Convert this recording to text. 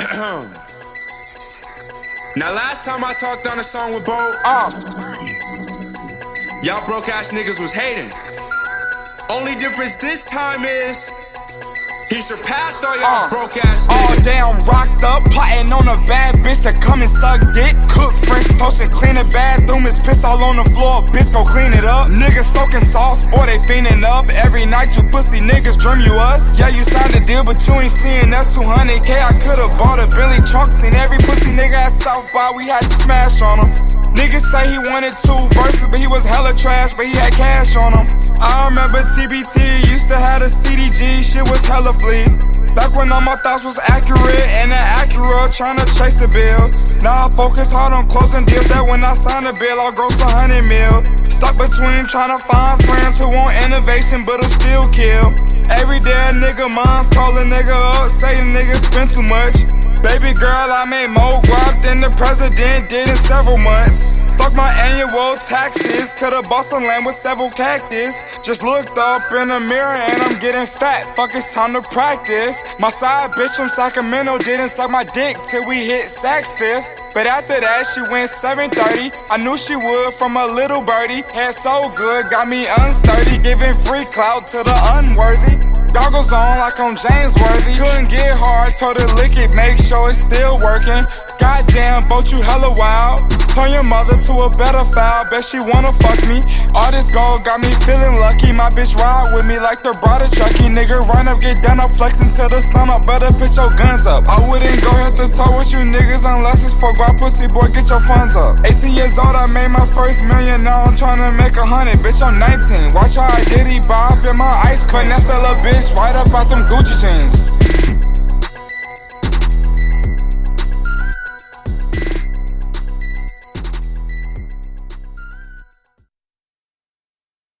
now, last time I talked on a song with Bo, Uh, y'all broke ass niggas was hating. Only difference this time is he surpassed all y'all Uh, broke ass all niggas. day I'm rocked up, plotting on a bad bitch to come and suck dick. Cook Toast and clean the bathroom. Is piss all on the floor, bitch go clean it up. Niggas soaking sauce, boy they fiending up. Every night you pussy niggas dream you us. Yeah, you signed a deal, but you ain't seeing us 200k. I could've bought a Billy trunk, seen every pussy nigga at South by, we had to smash on him. Niggas say he wanted two verses, but he was hella trash, but he had cash on him. I remember TBT used to have a CDG, shit was hella fleet. Back when all my thoughts was accurate and that Acura tryna chase a bill. Now I focus hard on closing deals that when I sign a bill, I'll gross a hundred mil. Stuck between tryna find friends who want innovation but'll still kill. Every day a nigga mom's call a nigga up, say the nigga spend too much. Baby girl, I made more guap than the president did in several months. Fuck my annual taxes, could've bought some land with several cactus. Just looked up in the mirror and I'm getting fat. Fuck, it's time to practice. My side bitch from Sacramento didn't suck my dick till we hit Saks Fifth. But after that, she went 730. I knew she would from a little birdie. Hair so good, got me unsturdy, giving free clout to the unworthy. Goggles on like I'm James Worthy. Couldn't get hard, told her lick it, make sure it's still working. Goddamn, boat you hella wild. Turn your mother to a better foul, bet she wanna fuck me. All this gold got me feeling lucky. My bitch ride with me like the brother Chucky. Nigga, run up, get done up, flexing till the sun up. Better put your guns up. I wouldn't go head to toe with you niggas unless it's for guap pussy, boy, get your funds up. 18 years old, I made my first million, now I'm tryna make a hundred. Bitch, I'm 19. Watch how I did he bob in my ice cream. That's a little bitch right up out them Gucci chains.